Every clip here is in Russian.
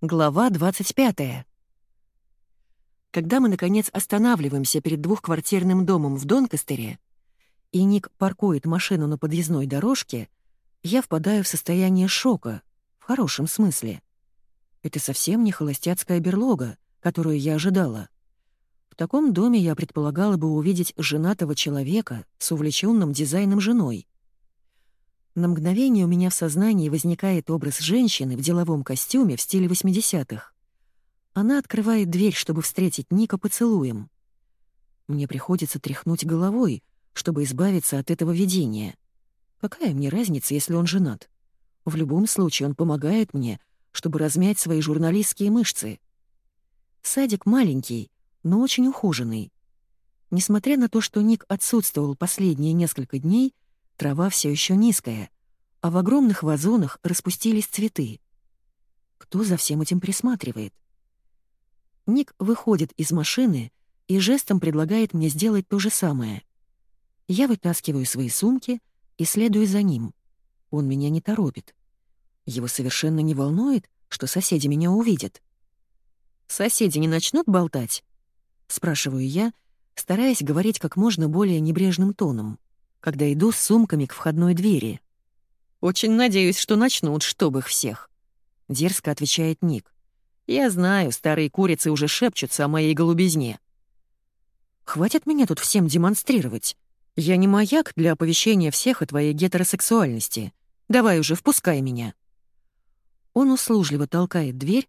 Глава 25. Когда мы, наконец, останавливаемся перед двухквартирным домом в Донкастере, и Ник паркует машину на подъездной дорожке, я впадаю в состояние шока, в хорошем смысле. Это совсем не холостяцкая берлога, которую я ожидала. В таком доме я предполагала бы увидеть женатого человека с увлеченным дизайном женой. На мгновение у меня в сознании возникает образ женщины в деловом костюме в стиле 80-х. Она открывает дверь, чтобы встретить Ника поцелуем. Мне приходится тряхнуть головой, чтобы избавиться от этого видения. Какая мне разница, если он женат? В любом случае он помогает мне, чтобы размять свои журналистские мышцы. Садик маленький, но очень ухоженный. Несмотря на то, что Ник отсутствовал последние несколько дней, Трава все еще низкая, а в огромных вазонах распустились цветы. Кто за всем этим присматривает? Ник выходит из машины и жестом предлагает мне сделать то же самое. Я вытаскиваю свои сумки и следую за ним. Он меня не торопит. Его совершенно не волнует, что соседи меня увидят. «Соседи не начнут болтать?» — спрашиваю я, стараясь говорить как можно более небрежным тоном когда иду с сумками к входной двери. «Очень надеюсь, что начнут, чтобы их всех», — дерзко отвечает Ник. «Я знаю, старые курицы уже шепчутся о моей голубизне». «Хватит меня тут всем демонстрировать. Я не маяк для оповещения всех о твоей гетеросексуальности. Давай уже, впускай меня». Он услужливо толкает дверь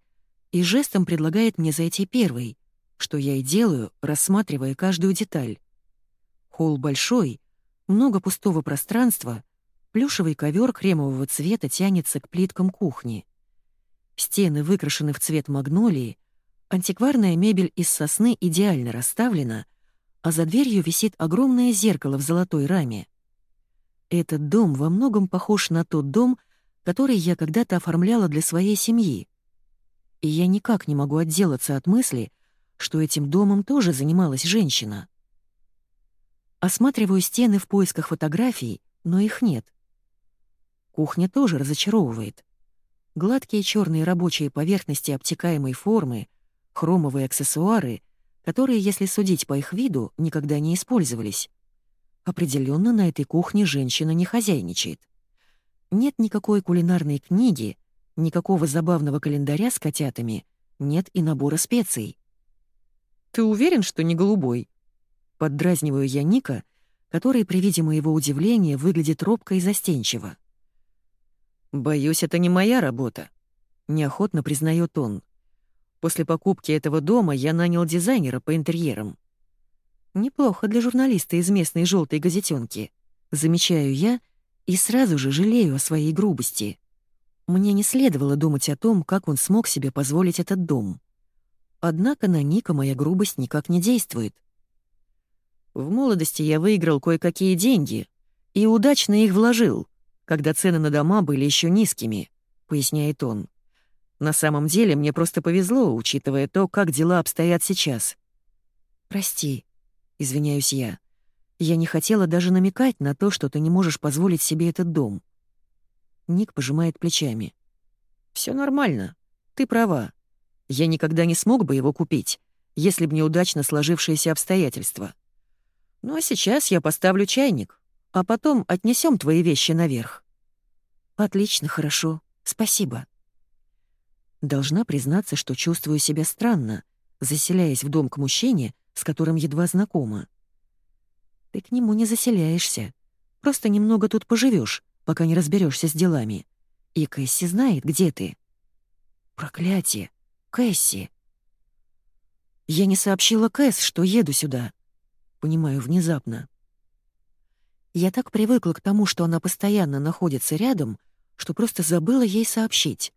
и жестом предлагает мне зайти первой, что я и делаю, рассматривая каждую деталь. Холл большой, много пустого пространства, плюшевый ковер кремового цвета тянется к плиткам кухни. Стены выкрашены в цвет магнолии, антикварная мебель из сосны идеально расставлена, а за дверью висит огромное зеркало в золотой раме. Этот дом во многом похож на тот дом, который я когда-то оформляла для своей семьи. И я никак не могу отделаться от мысли, что этим домом тоже занималась женщина. Осматриваю стены в поисках фотографий, но их нет. Кухня тоже разочаровывает. Гладкие черные рабочие поверхности обтекаемой формы, хромовые аксессуары, которые, если судить по их виду, никогда не использовались. Определенно на этой кухне женщина не хозяйничает. Нет никакой кулинарной книги, никакого забавного календаря с котятами, нет и набора специй. «Ты уверен, что не голубой?» Поддразниваю я Ника, который при виде моего удивления выглядит робко и застенчиво. «Боюсь, это не моя работа», — неохотно признает он. «После покупки этого дома я нанял дизайнера по интерьерам». «Неплохо для журналиста из местной желтой газетенки», — замечаю я и сразу же жалею о своей грубости. Мне не следовало думать о том, как он смог себе позволить этот дом. Однако на Ника моя грубость никак не действует. В молодости я выиграл кое-какие деньги и удачно их вложил, когда цены на дома были еще низкими, поясняет он. На самом деле мне просто повезло, учитывая то, как дела обстоят сейчас. Прости, извиняюсь я. Я не хотела даже намекать на то, что ты не можешь позволить себе этот дом. Ник пожимает плечами. Все нормально. Ты права. Я никогда не смог бы его купить, если бы неудачно сложившиеся обстоятельства. Ну а сейчас я поставлю чайник, а потом отнесем твои вещи наверх. Отлично, хорошо. Спасибо. Должна признаться, что чувствую себя странно, заселяясь в дом к мужчине, с которым едва знакома. Ты к нему не заселяешься. Просто немного тут поживешь, пока не разберешься с делами. И Кэсси знает, где ты. Проклятие! Кэсси! Я не сообщила Кэс, что еду сюда понимаю внезапно. Я так привыкла к тому, что она постоянно находится рядом, что просто забыла ей сообщить.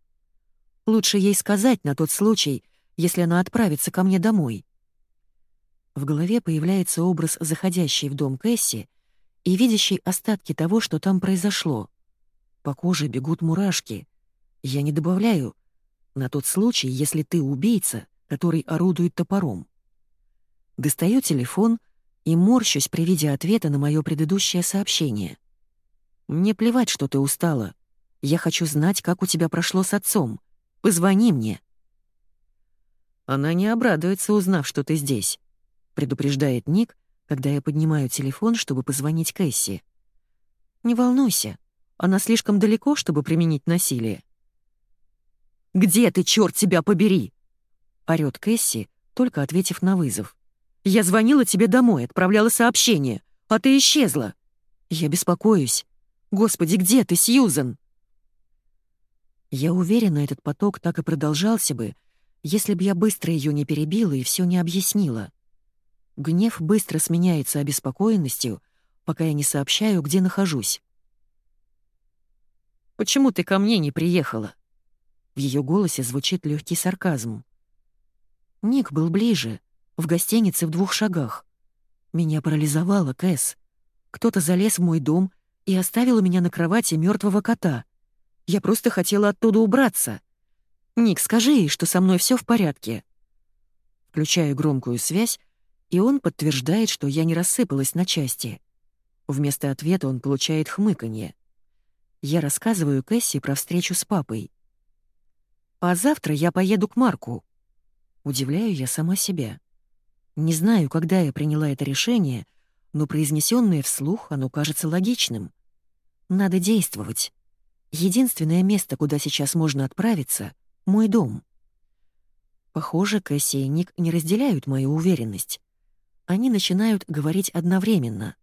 Лучше ей сказать на тот случай, если она отправится ко мне домой. В голове появляется образ заходящей в дом Кэсси и видящей остатки того, что там произошло. По коже бегут мурашки. Я не добавляю «на тот случай, если ты убийца, который орудует топором». Достаю телефон — и морщусь при виде ответа на мое предыдущее сообщение. «Мне плевать, что ты устала. Я хочу знать, как у тебя прошло с отцом. Позвони мне». Она не обрадуется, узнав, что ты здесь», — предупреждает Ник, когда я поднимаю телефон, чтобы позвонить Кэсси. «Не волнуйся, она слишком далеко, чтобы применить насилие». «Где ты, черт тебя побери?» — орёт Кэсси, только ответив на вызов. «Я звонила тебе домой, отправляла сообщение, а ты исчезла. Я беспокоюсь. Господи, где ты, Сьюзен?» Я уверена, этот поток так и продолжался бы, если бы я быстро ее не перебила и все не объяснила. Гнев быстро сменяется обеспокоенностью, пока я не сообщаю, где нахожусь. «Почему ты ко мне не приехала?» В ее голосе звучит легкий сарказм. Ник был ближе, в гостинице в двух шагах. Меня парализовало, Кэс. Кто-то залез в мой дом и оставил меня на кровати мертвого кота. Я просто хотела оттуда убраться. «Ник, скажи ей, что со мной все в порядке». Включаю громкую связь, и он подтверждает, что я не рассыпалась на части. Вместо ответа он получает хмыканье. Я рассказываю Кэсси про встречу с папой. «А завтра я поеду к Марку». Удивляю я сама себя. Не знаю, когда я приняла это решение, но произнесенное вслух оно кажется логичным. Надо действовать. Единственное место, куда сейчас можно отправиться — мой дом. Похоже, Кэсси и Ник не разделяют мою уверенность. Они начинают говорить одновременно.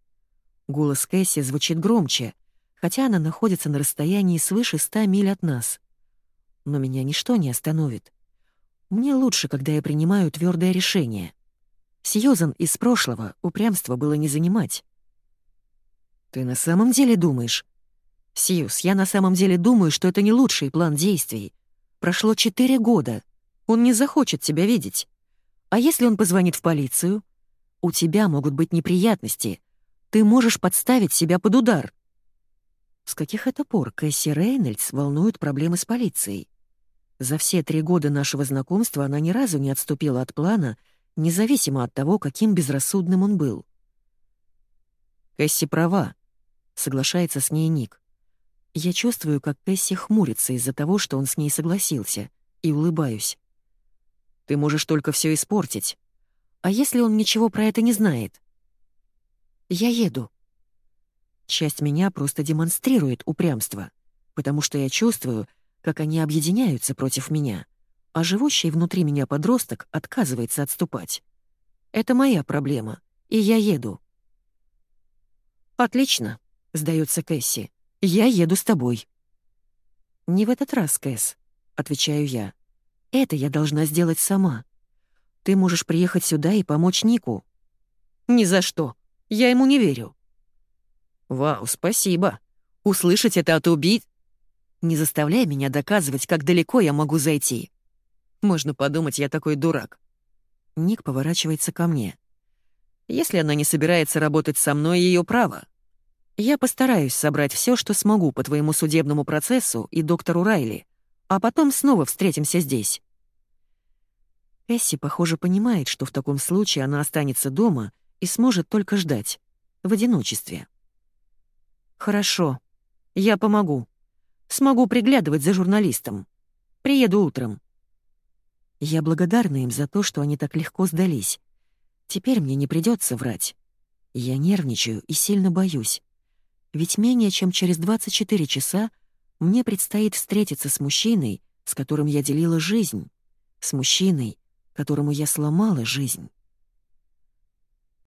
Голос Кэсси звучит громче, хотя она находится на расстоянии свыше ста миль от нас. Но меня ничто не остановит. Мне лучше, когда я принимаю твердое решение. Сьюзан из прошлого упрямства было не занимать. «Ты на самом деле думаешь?» «Сьюз, я на самом деле думаю, что это не лучший план действий. Прошло четыре года. Он не захочет тебя видеть. А если он позвонит в полицию? У тебя могут быть неприятности. Ты можешь подставить себя под удар. С каких это пор Кэсси Рейнольдс волнуют проблемы с полицией? За все три года нашего знакомства она ни разу не отступила от плана, независимо от того, каким безрассудным он был. «Кэсси права», — соглашается с ней Ник. Я чувствую, как Кэсси хмурится из-за того, что он с ней согласился, и улыбаюсь. «Ты можешь только все испортить. А если он ничего про это не знает?» «Я еду». Часть меня просто демонстрирует упрямство, потому что я чувствую, как они объединяются против меня, а живущий внутри меня подросток отказывается отступать. Это моя проблема, и я еду. «Отлично», — сдается Кэсси. Я еду с тобой». «Не в этот раз, Кэс», — отвечаю я. «Это я должна сделать сама. Ты можешь приехать сюда и помочь Нику». «Ни за что. Я ему не верю». «Вау, спасибо. Услышать это от убийц...» «Не заставляй меня доказывать, как далеко я могу зайти. Можно подумать, я такой дурак». Ник поворачивается ко мне. «Если она не собирается работать со мной, ее право. Я постараюсь собрать все, что смогу по твоему судебному процессу и доктору Райли, а потом снова встретимся здесь». Эсси, похоже, понимает, что в таком случае она останется дома и сможет только ждать, в одиночестве. «Хорошо, я помогу. Смогу приглядывать за журналистом. Приеду утром». Я благодарна им за то, что они так легко сдались. Теперь мне не придется врать. Я нервничаю и сильно боюсь. Ведь менее чем через 24 часа мне предстоит встретиться с мужчиной, с которым я делила жизнь, с мужчиной, которому я сломала жизнь.